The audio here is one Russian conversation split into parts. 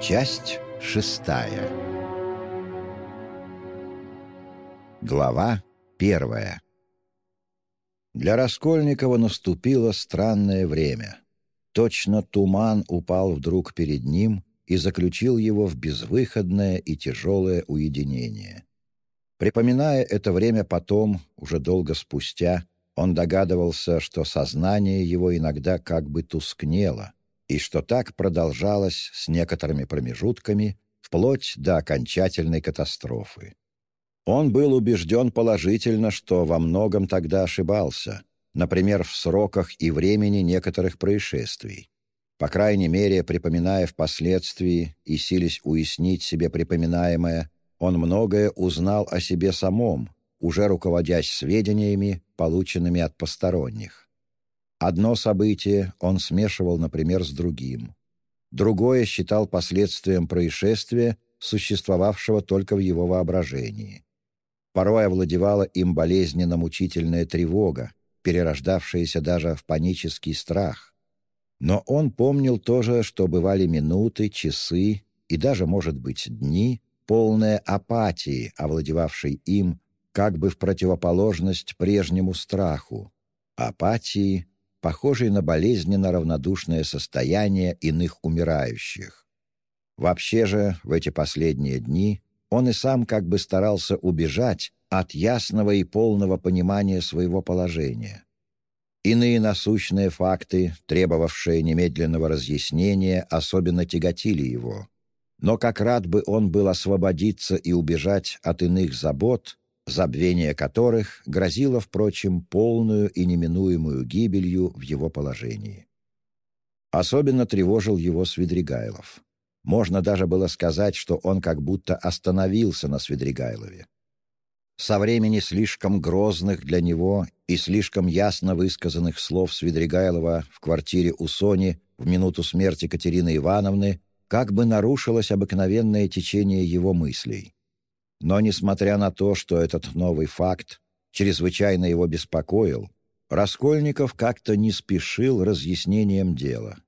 Часть шестая. Глава первая. Для Раскольникова наступило странное время. Точно туман упал вдруг перед ним и заключил его в безвыходное и тяжелое уединение. Припоминая это время потом, уже долго спустя, он догадывался, что сознание его иногда как бы тускнело — и что так продолжалось с некоторыми промежутками вплоть до окончательной катастрофы. Он был убежден положительно, что во многом тогда ошибался, например, в сроках и времени некоторых происшествий. По крайней мере, припоминая впоследствии и сились уяснить себе припоминаемое, он многое узнал о себе самом, уже руководясь сведениями, полученными от посторонних. Одно событие он смешивал, например, с другим. Другое считал последствием происшествия, существовавшего только в его воображении. Порой овладевала им болезненно-мучительная тревога, перерождавшаяся даже в панический страх. Но он помнил тоже, что бывали минуты, часы и даже, может быть, дни, полные апатии, овладевавшей им, как бы в противоположность прежнему страху, апатии, похожий на болезненно равнодушное состояние иных умирающих. Вообще же, в эти последние дни он и сам как бы старался убежать от ясного и полного понимания своего положения. Иные насущные факты, требовавшие немедленного разъяснения, особенно тяготили его. Но как рад бы он был освободиться и убежать от иных забот, забвение которых грозило, впрочем, полную и неминуемую гибелью в его положении. Особенно тревожил его Свидригайлов. Можно даже было сказать, что он как будто остановился на Свидригайлове. Со времени слишком грозных для него и слишком ясно высказанных слов Свидригайлова в квартире у Сони в минуту смерти Катерины Ивановны как бы нарушилось обыкновенное течение его мыслей. Но, несмотря на то, что этот новый факт чрезвычайно его беспокоил, Раскольников как-то не спешил разъяснением дела.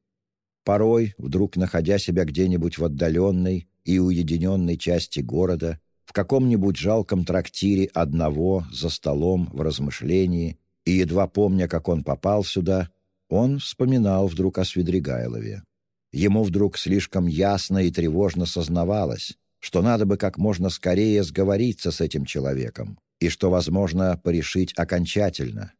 Порой, вдруг находя себя где-нибудь в отдаленной и уединенной части города, в каком-нибудь жалком трактире одного за столом в размышлении, и едва помня, как он попал сюда, он вспоминал вдруг о Свидригайлове. Ему вдруг слишком ясно и тревожно сознавалось, что надо бы как можно скорее сговориться с этим человеком и что, возможно, порешить окончательно.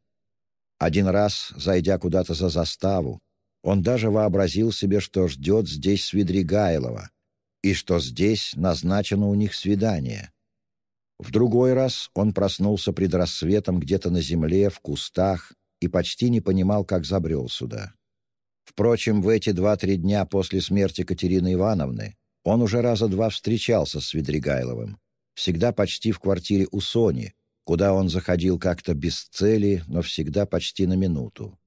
Один раз, зайдя куда-то за заставу, он даже вообразил себе, что ждет здесь Свидригайлова и что здесь назначено у них свидание. В другой раз он проснулся пред рассветом где-то на земле, в кустах, и почти не понимал, как забрел сюда. Впрочем, в эти два-три дня после смерти Катерины Ивановны он уже раза два встречался с Ведригайловым, всегда почти в квартире у Сони, куда он заходил как-то без цели, но всегда почти на минуту.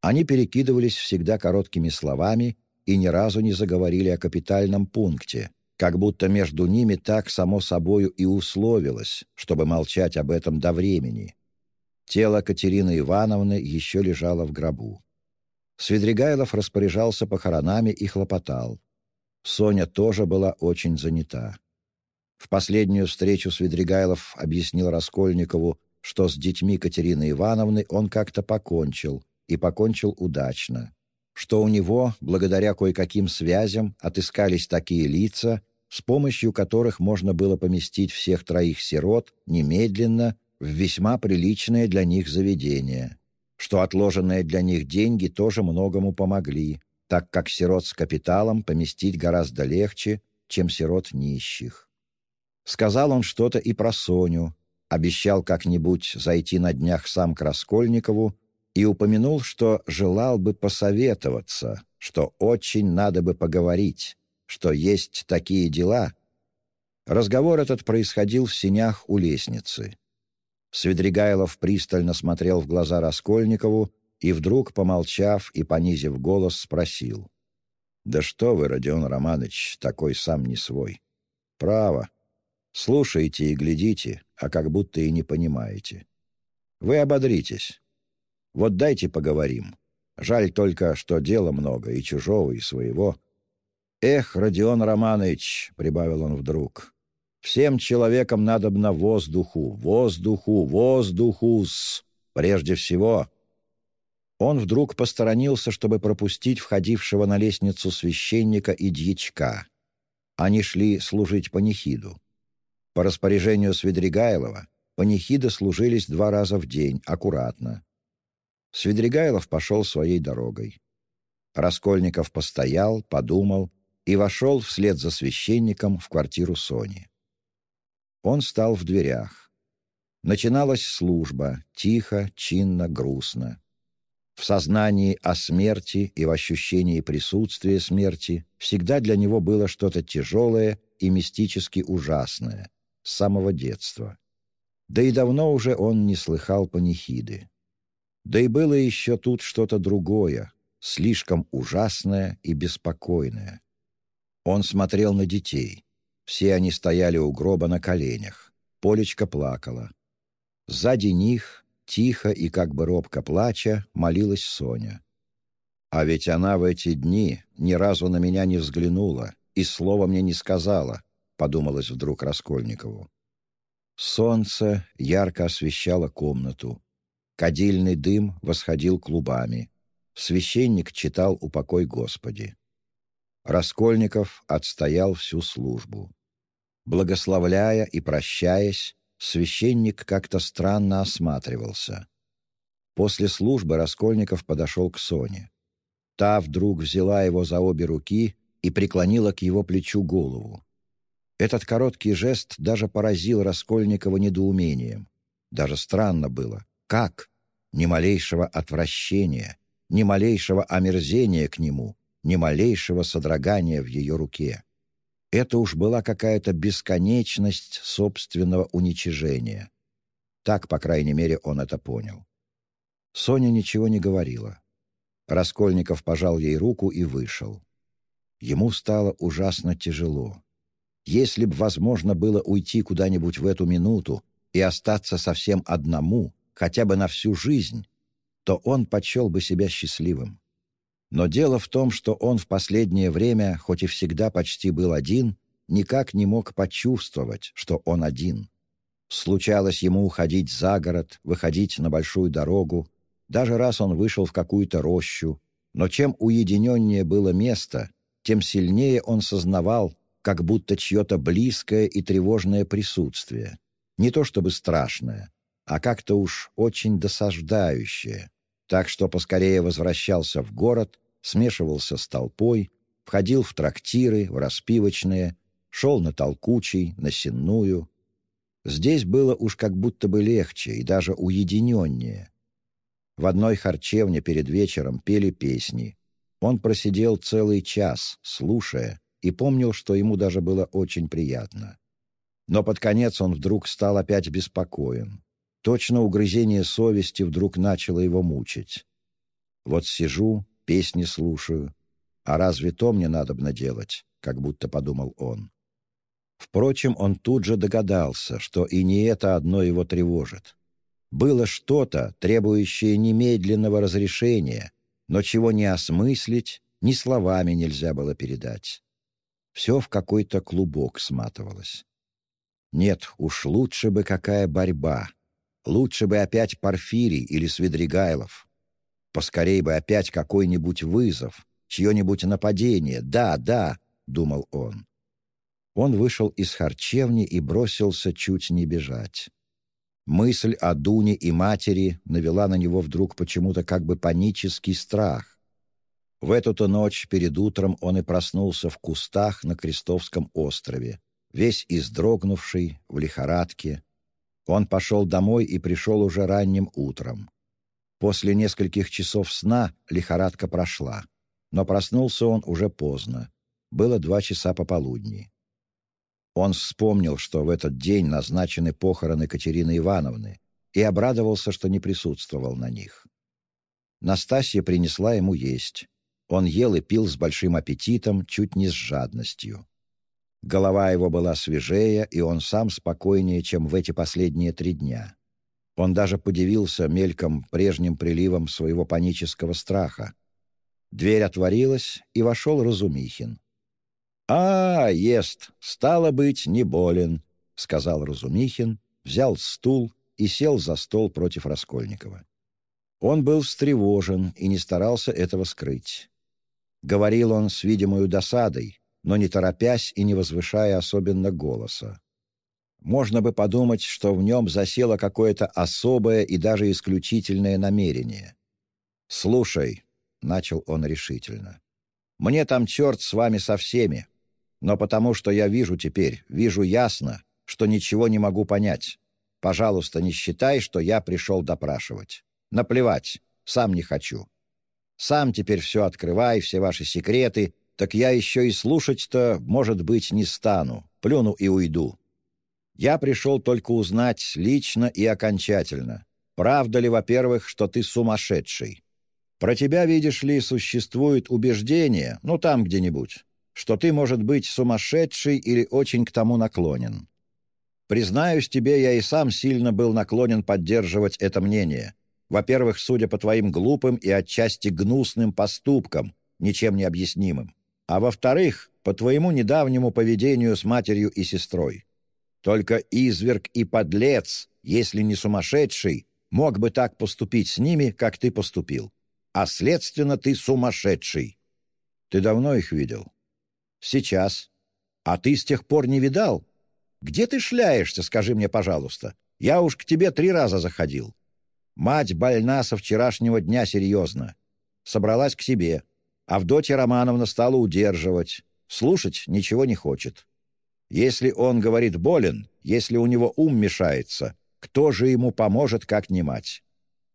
Они перекидывались всегда короткими словами и ни разу не заговорили о капитальном пункте, как будто между ними так само собою и условилось, чтобы молчать об этом до времени. Тело Катерины Ивановны еще лежало в гробу. Свидригайлов распоряжался похоронами и хлопотал. Соня тоже была очень занята. В последнюю встречу Свидригайлов объяснил Раскольникову, что с детьми Катерины Ивановны он как-то покончил, и покончил удачно, что у него, благодаря кое-каким связям, отыскались такие лица, с помощью которых можно было поместить всех троих сирот немедленно в весьма приличное для них заведение, что отложенные для них деньги тоже многому помогли, так как сирот с капиталом поместить гораздо легче, чем сирот нищих. Сказал он что-то и про Соню, обещал как-нибудь зайти на днях сам к Раскольникову и упомянул, что желал бы посоветоваться, что очень надо бы поговорить, что есть такие дела. Разговор этот происходил в синях у лестницы. Свидригайлов пристально смотрел в глаза Раскольникову и вдруг, помолчав и понизив голос, спросил. «Да что вы, Родион Романович, такой сам не свой? Право. Слушайте и глядите, а как будто и не понимаете. Вы ободритесь. Вот дайте поговорим. Жаль только, что дела много, и чужого, и своего. «Эх, Родион Романович», — прибавил он вдруг, — «всем человекам надобно воздуху, воздуху, воздуху-с, прежде всего». Он вдруг посторонился, чтобы пропустить входившего на лестницу священника и дьячка. Они шли служить панихиду. По распоряжению Свидригайлова панихиды служились два раза в день, аккуратно. Свидригайлов пошел своей дорогой. Раскольников постоял, подумал и вошел вслед за священником в квартиру Сони. Он стал в дверях. Начиналась служба, тихо, чинно, грустно. В сознании о смерти и в ощущении присутствия смерти всегда для него было что-то тяжелое и мистически ужасное с самого детства. Да и давно уже он не слыхал панихиды. Да и было еще тут что-то другое, слишком ужасное и беспокойное. Он смотрел на детей. Все они стояли у гроба на коленях. Полечка плакала. Сзади них, тихо и как бы робко плача, молилась Соня. А ведь она в эти дни ни разу на меня не взглянула и слова мне не сказала, подумалось вдруг Раскольникову. Солнце ярко освещало комнату. Кадильный дым восходил клубами. Священник читал «Упокой Господи». Раскольников отстоял всю службу. Благословляя и прощаясь, священник как-то странно осматривался. После службы Раскольников подошел к Соне. Та вдруг взяла его за обе руки и преклонила к его плечу голову. Этот короткий жест даже поразил Раскольникова недоумением. Даже странно было. Как? Ни малейшего отвращения, ни малейшего омерзения к нему — ни малейшего содрогания в ее руке. Это уж была какая-то бесконечность собственного уничижения. Так, по крайней мере, он это понял. Соня ничего не говорила. Раскольников пожал ей руку и вышел. Ему стало ужасно тяжело. Если б возможно было уйти куда-нибудь в эту минуту и остаться совсем одному, хотя бы на всю жизнь, то он почел бы себя счастливым. Но дело в том, что он в последнее время, хоть и всегда почти был один, никак не мог почувствовать, что он один. Случалось ему уходить за город, выходить на большую дорогу. Даже раз он вышел в какую-то рощу. Но чем уединеннее было место, тем сильнее он сознавал, как будто чье-то близкое и тревожное присутствие. Не то чтобы страшное, а как-то уж очень досаждающее. Так что поскорее возвращался в город смешивался с толпой, входил в трактиры, в распивочные, шел на толкучий, на сенную. Здесь было уж как будто бы легче и даже уединеннее. В одной харчевне перед вечером пели песни. Он просидел целый час, слушая, и помнил, что ему даже было очень приятно. Но под конец он вдруг стал опять беспокоен. Точно угрызение совести вдруг начало его мучить. Вот сижу, песни слушаю. А разве то мне надобно делать?» — как будто подумал он. Впрочем, он тут же догадался, что и не это одно его тревожит. Было что-то, требующее немедленного разрешения, но чего не осмыслить, ни словами нельзя было передать. Все в какой-то клубок сматывалось. Нет, уж лучше бы какая борьба. Лучше бы опять Порфирий или Свидригайлов. Поскорей бы опять какой-нибудь вызов, чье-нибудь нападение. Да, да, — думал он. Он вышел из харчевни и бросился чуть не бежать. Мысль о Дуне и матери навела на него вдруг почему-то как бы панический страх. В эту-то ночь перед утром он и проснулся в кустах на Крестовском острове, весь издрогнувший, в лихорадке. Он пошел домой и пришел уже ранним утром. После нескольких часов сна лихорадка прошла, но проснулся он уже поздно. Было два часа пополудни. Он вспомнил, что в этот день назначены похороны Катерины Ивановны, и обрадовался, что не присутствовал на них. Настасья принесла ему есть. Он ел и пил с большим аппетитом, чуть не с жадностью. Голова его была свежее, и он сам спокойнее, чем в эти последние три дня. Он даже подивился мельком прежним приливом своего панического страха. Дверь отворилась, и вошел Разумихин. «А, ест, стало быть, не болен», — сказал Разумихин, взял стул и сел за стол против Раскольникова. Он был встревожен и не старался этого скрыть. Говорил он с видимой досадой, но не торопясь и не возвышая особенно голоса. Можно бы подумать, что в нем засело какое-то особое и даже исключительное намерение. «Слушай», — начал он решительно, — «мне там черт с вами со всеми, но потому что я вижу теперь, вижу ясно, что ничего не могу понять. Пожалуйста, не считай, что я пришел допрашивать. Наплевать, сам не хочу. Сам теперь все открывай, все ваши секреты, так я еще и слушать-то, может быть, не стану, плюну и уйду. Я пришел только узнать лично и окончательно, правда ли, во-первых, что ты сумасшедший. Про тебя, видишь ли, существует убеждение, ну там где-нибудь, что ты, может быть, сумасшедший или очень к тому наклонен. Признаюсь тебе, я и сам сильно был наклонен поддерживать это мнение. Во-первых, судя по твоим глупым и отчасти гнусным поступкам, ничем не объяснимым. А во-вторых, по твоему недавнему поведению с матерью и сестрой. Только изверг и подлец, если не сумасшедший, мог бы так поступить с ними, как ты поступил. А следственно, ты сумасшедший. Ты давно их видел? Сейчас. А ты с тех пор не видал? Где ты шляешься, скажи мне, пожалуйста? Я уж к тебе три раза заходил. Мать больна со вчерашнего дня серьезно. Собралась к себе. Авдотья Романовна стала удерживать. Слушать ничего не хочет. Если он говорит болен, если у него ум мешается, кто же ему поможет, как не мать?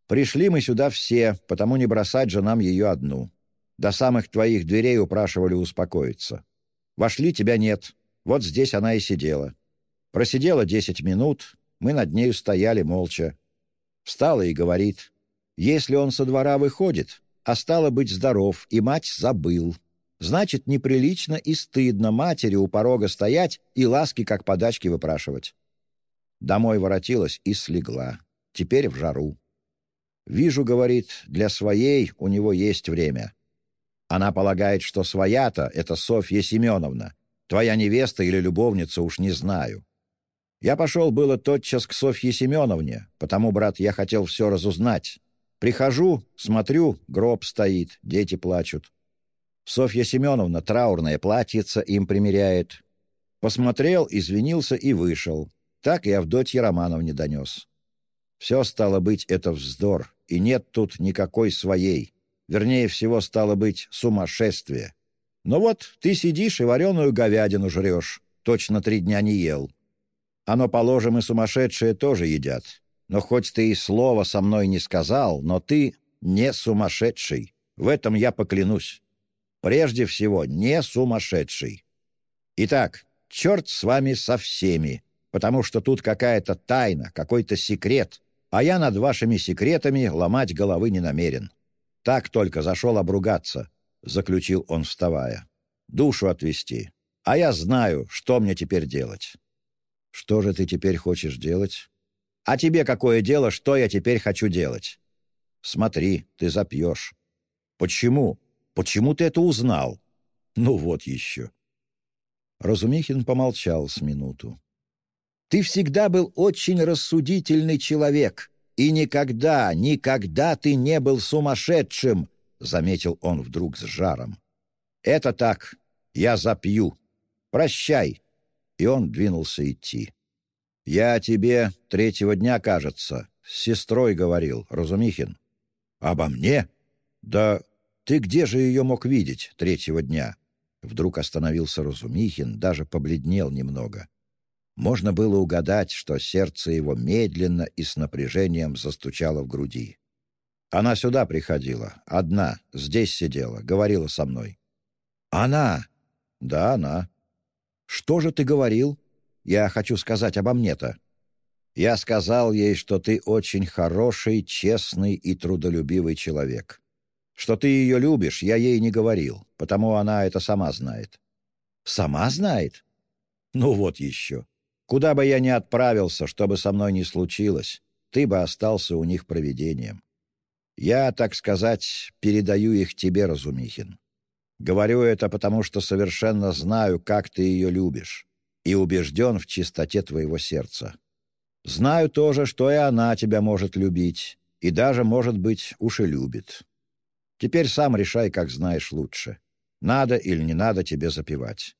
Пришли мы сюда все, потому не бросать же нам ее одну. До самых твоих дверей упрашивали успокоиться. Вошли, тебя нет. Вот здесь она и сидела. Просидела десять минут, мы над нею стояли молча. Встала и говорит, если он со двора выходит, а стало быть здоров, и мать забыл. Значит, неприлично и стыдно матери у порога стоять и ласки как подачки выпрашивать. Домой воротилась и слегла. Теперь в жару. «Вижу, — говорит, — для своей у него есть время. Она полагает, что своя-то — это Софья Семеновна, твоя невеста или любовница, уж не знаю. Я пошел было тотчас к Софье Семеновне, потому, брат, я хотел все разузнать. Прихожу, смотрю, гроб стоит, дети плачут. Софья Семеновна траурное платьице им примеряет. Посмотрел, извинился и вышел. Так и Авдотье Романовне донес. Все, стало быть, это вздор, и нет тут никакой своей. Вернее всего, стало быть, сумасшествие. Но вот ты сидишь и вареную говядину жрешь. Точно три дня не ел. Оно, положим, и сумасшедшие тоже едят. Но хоть ты и слова со мной не сказал, но ты не сумасшедший. В этом я поклянусь. Прежде всего, не сумасшедший. Итак, черт с вами со всеми, потому что тут какая-то тайна, какой-то секрет, а я над вашими секретами ломать головы не намерен. Так только зашел обругаться, — заключил он, вставая. Душу отвести. А я знаю, что мне теперь делать. Что же ты теперь хочешь делать? А тебе какое дело, что я теперь хочу делать? Смотри, ты запьешь. Почему? Почему ты это узнал? Ну вот еще. Разумихин помолчал с минуту. Ты всегда был очень рассудительный человек, и никогда, никогда ты не был сумасшедшим, заметил он вдруг с жаром. Это так, я запью. Прощай и он двинулся идти. «Я тебе третьего дня, кажется, с сестрой говорил, Разумихин». «Обо мне? Да ты где же ее мог видеть третьего дня?» Вдруг остановился Разумихин, даже побледнел немного. Можно было угадать, что сердце его медленно и с напряжением застучало в груди. Она сюда приходила, одна, здесь сидела, говорила со мной. «Она?» «Да, она. «Что же ты говорил? Я хочу сказать обо мне-то». Я сказал ей, что ты очень хороший, честный и трудолюбивый человек. Что ты ее любишь, я ей не говорил, потому она это сама знает. Сама знает? Ну вот еще. Куда бы я ни отправился, что бы со мной ни случилось, ты бы остался у них провидением. Я, так сказать, передаю их тебе, Разумихин. Говорю это потому, что совершенно знаю, как ты ее любишь, и убежден в чистоте твоего сердца. Знаю тоже, что и она тебя может любить, и даже, может быть, уж и любит. Теперь сам решай, как знаешь лучше. Надо или не надо тебе запивать.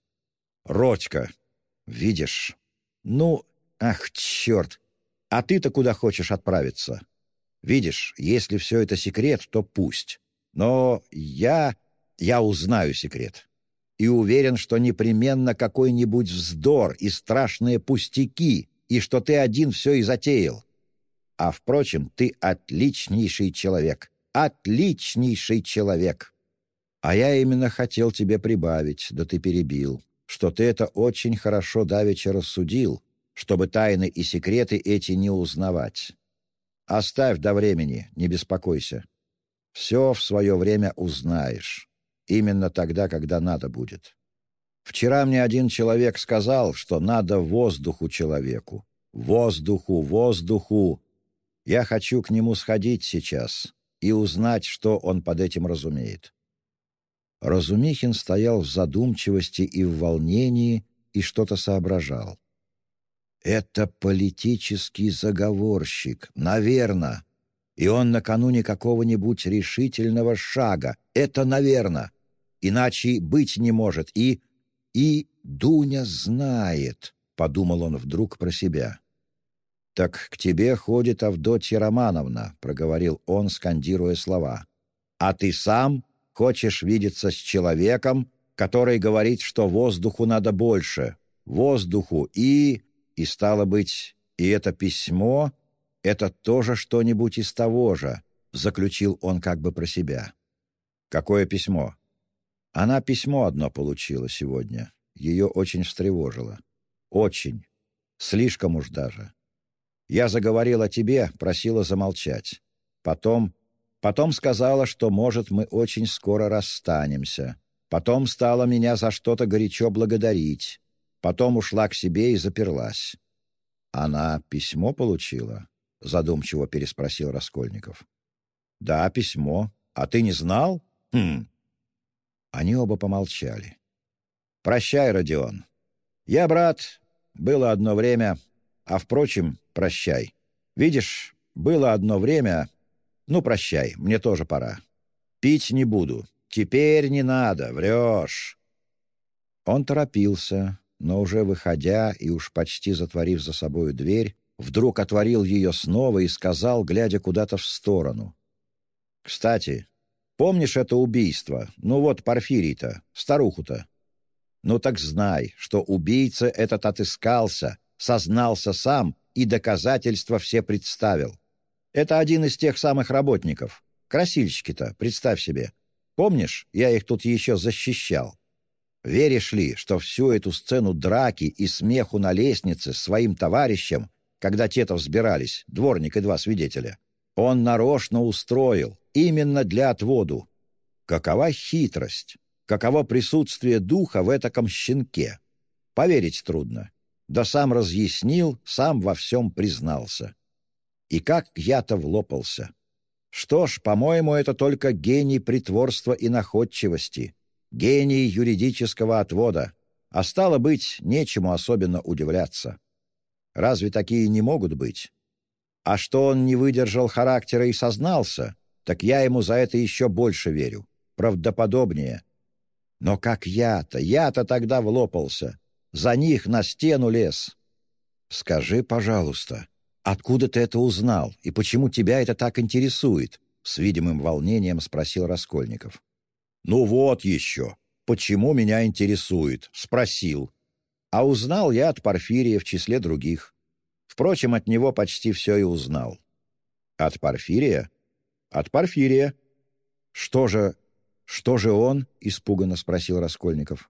Родька, видишь? Ну, ах, черт! А ты-то куда хочешь отправиться? Видишь, если все это секрет, то пусть. Но я... я узнаю секрет. И уверен, что непременно какой-нибудь вздор и страшные пустяки, и что ты один все и затеял. А, впрочем, ты отличнейший человек. Отличнейший человек. А я именно хотел тебе прибавить, да ты перебил, что ты это очень хорошо давеча рассудил, чтобы тайны и секреты эти не узнавать. Оставь до времени, не беспокойся. Все в свое время узнаешь. Именно тогда, когда надо будет. Вчера мне один человек сказал, что надо воздуху человеку. Воздуху, воздуху. Я хочу к нему сходить сейчас и узнать, что он под этим разумеет. Разумихин стоял в задумчивости и в волнении и что-то соображал. «Это политический заговорщик, наверно. И он накануне какого-нибудь решительного шага. Это наверно. Иначе быть не может. И... и Дуня знает», — подумал он вдруг про себя. «Так к тебе ходит Авдотья Романовна», — проговорил он, скандируя слова. «А ты сам хочешь видеться с человеком, который говорит, что воздуху надо больше, воздуху и...» И стало быть, и это письмо — это тоже что-нибудь из того же, заключил он как бы про себя. Какое письмо? Она письмо одно получила сегодня. Ее очень встревожило. Очень. Слишком уж даже. Я заговорил о тебе, просила замолчать. Потом... Потом сказала, что, может, мы очень скоро расстанемся. Потом стала меня за что-то горячо благодарить. Потом ушла к себе и заперлась. «Она письмо получила?» — задумчиво переспросил Раскольников. «Да, письмо. А ты не знал?» «Хм». Они оба помолчали. «Прощай, Родион. Я, брат, было одно время, а, впрочем, прощай. Видишь, было одно время... Ну, прощай, мне тоже пора. Пить не буду. Теперь не надо, врешь». Он торопился, но уже выходя и уж почти затворив за собою дверь, вдруг отворил ее снова и сказал, глядя куда-то в сторону. «Кстати, помнишь это убийство? Ну вот Порфирий-то, старуху-то. Ну так знай, что убийца этот отыскался, сознался сам и доказательства все представил. Это один из тех самых работников. Красильщики-то, представь себе. Помнишь, я их тут еще защищал? Веришь ли, что всю эту сцену драки и смеху на лестнице своим товарищам, когда те-то взбирались, дворник и два свидетеля, он нарочно устроил, именно для отводу? Какова хитрость, каково присутствие духа в этаком щенке? Поверить трудно. Да сам разъяснил, сам во всем признался. И как я-то влопался. Что ж, по-моему, это только гений притворства и находчивости — гений юридического отвода, а стало быть, нечему особенно удивляться. Разве такие не могут быть? А что он не выдержал характера и сознался, так я ему за это еще больше верю, правдоподобнее. Но как я-то, я-то тогда влопался, за них на стену лез. Скажи, пожалуйста, откуда ты это узнал, и почему тебя это так интересует?» С видимым волнением спросил Раскольников. «Ну вот еще. Почему меня интересует?» — спросил. А узнал я от Порфирия в числе других. Впрочем, от него почти все и узнал. «От Порфирия?» «От Порфирия». «Что же... что же он?» — испуганно спросил Раскольников.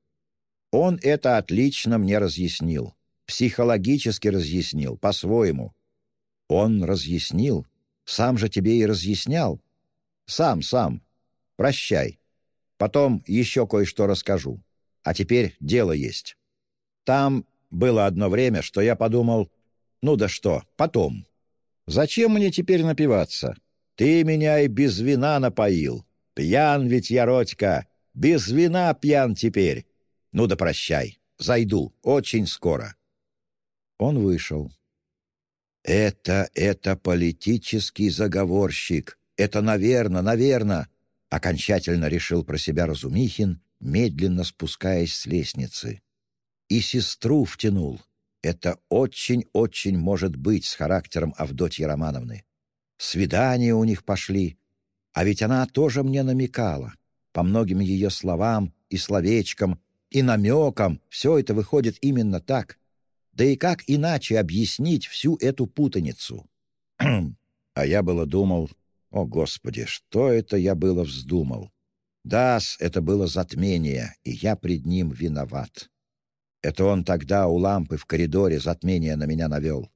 «Он это отлично мне разъяснил. Психологически разъяснил, по-своему». «Он разъяснил? Сам же тебе и разъяснял?» «Сам, сам. Прощай». Потом еще кое-что расскажу. А теперь дело есть. Там было одно время, что я подумал, ну да что, потом. Зачем мне теперь напиваться? Ты меня и без вина напоил. Пьян ведь я, Родька, Без вина пьян теперь. Ну да прощай. Зайду. Очень скоро». Он вышел. «Это, это политический заговорщик. Это, наверно, наверно», — окончательно решил про себя Разумихин, медленно спускаясь с лестницы. И сестру втянул. Это очень-очень может быть с характером Авдотьи Романовны. Свидания у них пошли. А ведь она тоже мне намекала. По многим ее словам и словечкам, и намекам все это выходит именно так. Да и как иначе объяснить всю эту путаницу? а я было думал, о, Господи, что это я было вздумал? да это было затмение, и я пред ним виноват. Это он тогда у лампы в коридоре затмение на меня навел.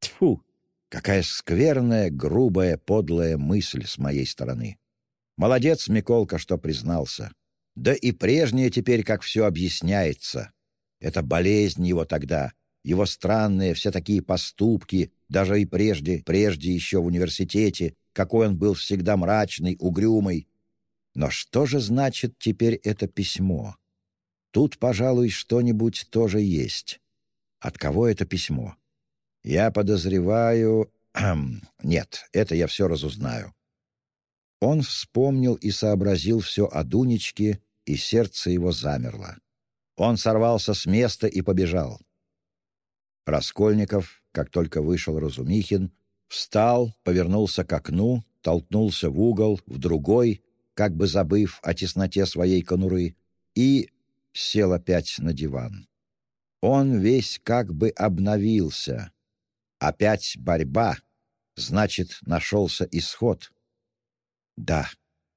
Тьфу! Какая скверная, грубая, подлая мысль с моей стороны. Молодец, Миколка, что признался. Да и прежнее теперь, как все объясняется. Это болезнь его тогда, его странные все такие поступки, даже и прежде, прежде еще в университете, какой он был всегда мрачный, угрюмый. Но что же значит теперь это письмо? Тут, пожалуй, что-нибудь тоже есть. От кого это письмо? Я подозреваю... Нет, это я все разузнаю. Он вспомнил и сообразил все о Дунечке, и сердце его замерло. Он сорвался с места и побежал. Раскольников, как только вышел Разумихин, встал, повернулся к окну, толкнулся в угол, в другой, как бы забыв о тесноте своей конуры, и сел опять на диван. Он весь как бы обновился. Опять борьба, значит, нашелся исход. Да,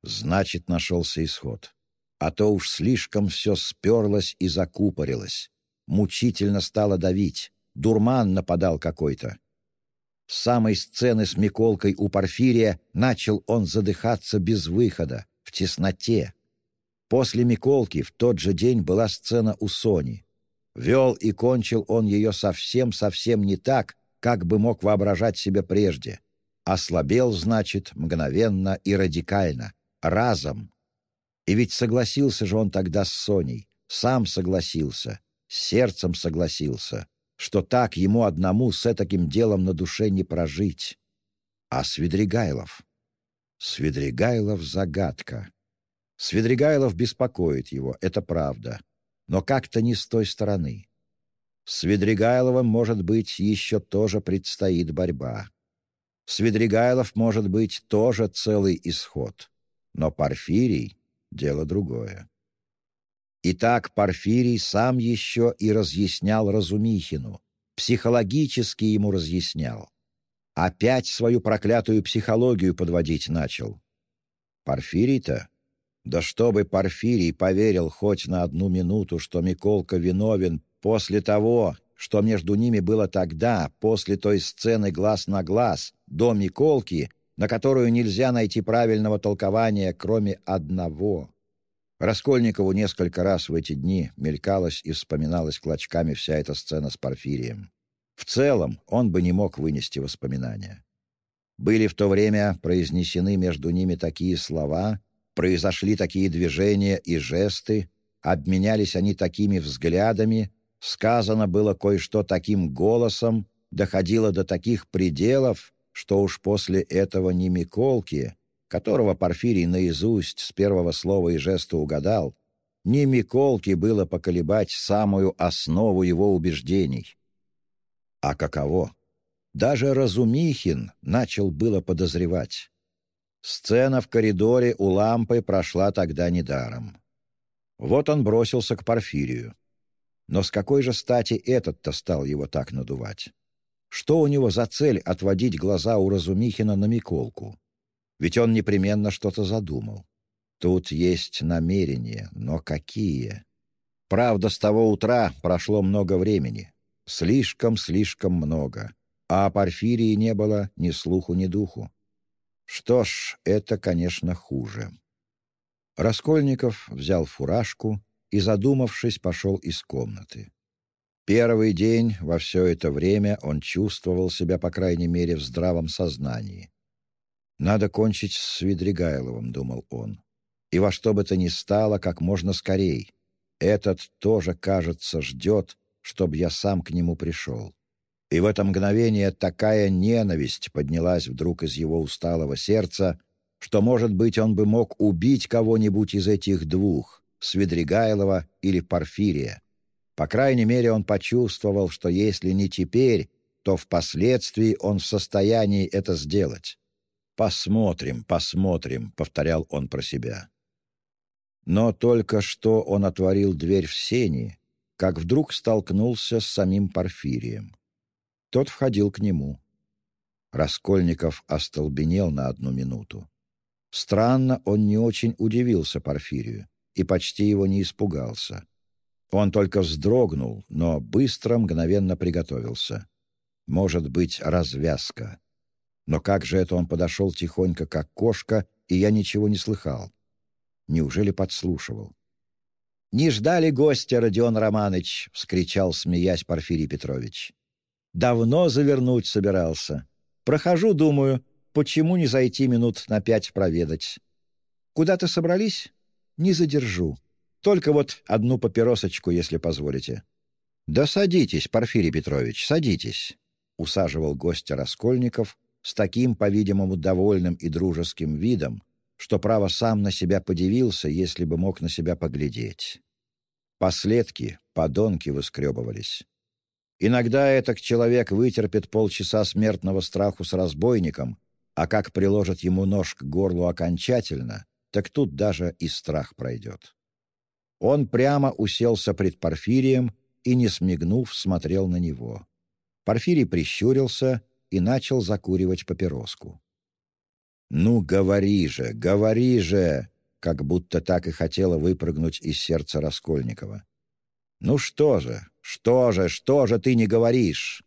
значит, нашелся исход. А то уж слишком все сперлось и закупорилось. Мучительно стало давить. Дурман нападал какой-то. С самой сцены с Миколкой у Порфирия начал он задыхаться без выхода, в тесноте. После Миколки в тот же день была сцена у Сони. Вел и кончил он ее совсем-совсем не так, как бы мог воображать себе прежде. Ослабел, значит, мгновенно и радикально, разом. И ведь согласился же он тогда с Соней, сам согласился, сердцем согласился, что так ему одному с таким делом на душе не прожить. А Свидригайлов? Свидригайлов — загадка. Свидригайлов беспокоит его, это правда, но как-то не с той стороны. С Свидригайловым, может быть, еще тоже предстоит борьба. Свидригайлов, может быть, тоже целый исход. Но Порфирий — дело другое. Итак, Порфирий сам еще и разъяснял Разумихину, психологически ему разъяснял. Опять свою проклятую психологию подводить начал. Порфирий-то да чтобы Порфирий поверил хоть на одну минуту, что Миколка виновен после того, что между ними было тогда, после той сцены глаз на глаз, до Миколки, на которую нельзя найти правильного толкования, кроме одного. Раскольникову несколько раз в эти дни мелькалась и вспоминалась клочками вся эта сцена с Порфирием. В целом он бы не мог вынести воспоминания. Были в то время произнесены между ними такие слова, Произошли такие движения и жесты, обменялись они такими взглядами, сказано было кое-что таким голосом, доходило до таких пределов, что уж после этого ни Миколки, которого Порфирий наизусть с первого слова и жеста угадал, ни Миколки было поколебать самую основу его убеждений. А каково? Даже Разумихин начал было подозревать. Сцена в коридоре у лампы прошла тогда недаром. Вот он бросился к Порфирию. Но с какой же стати этот-то стал его так надувать? Что у него за цель отводить глаза у Разумихина на Миколку? Ведь он непременно что-то задумал. Тут есть намерения, но какие? Правда, с того утра прошло много времени. Слишком-слишком много. А о Порфирии не было ни слуху, ни духу. Что ж, это, конечно, хуже. Раскольников взял фуражку и, задумавшись, пошел из комнаты. Первый день во все это время он чувствовал себя, по крайней мере, в здравом сознании. «Надо кончить с Свидригайловым», — думал он. И во что бы то ни стало, как можно скорей. Этот тоже, кажется, ждет, чтобы я сам к нему пришел. И в это мгновение такая ненависть поднялась вдруг из его усталого сердца, что, может быть, он бы мог убить кого-нибудь из этих двух, Свидригайлова или Порфирия. По крайней мере, он почувствовал, что если не теперь, то впоследствии он в состоянии это сделать. «Посмотрим, посмотрим», — повторял он про себя. Но только что он отворил дверь в сени, как вдруг столкнулся с самим Порфирием. Тот входил к нему. Раскольников остолбенел на одну минуту. Странно, он не очень удивился Порфирию и почти его не испугался. Он только вздрогнул, но быстро, мгновенно приготовился. Может быть, развязка. Но как же это он подошел тихонько, как кошка, и я ничего не слыхал? Неужели подслушивал? «Не ждали гостя, Родион Романыч!» — вскричал, смеясь Порфирий Петрович. «Давно завернуть собирался. Прохожу, думаю, почему не зайти минут на пять проведать? Куда-то собрались? Не задержу. Только вот одну папиросочку, если позволите». «Да садитесь, Порфирий Петрович, садитесь», — усаживал гостя Раскольников с таким, по-видимому, довольным и дружеским видом, что, право, сам на себя подивился, если бы мог на себя поглядеть. Последки, подонки выскребывались. Иногда этот человек вытерпит полчаса смертного страху с разбойником, а как приложит ему нож к горлу окончательно, так тут даже и страх пройдет. Он прямо уселся пред Порфирием и, не смигнув, смотрел на него. Порфирий прищурился и начал закуривать папироску. «Ну, говори же, говори же!» как будто так и хотела выпрыгнуть из сердца Раскольникова. «Ну что же, что же, что же ты не говоришь?»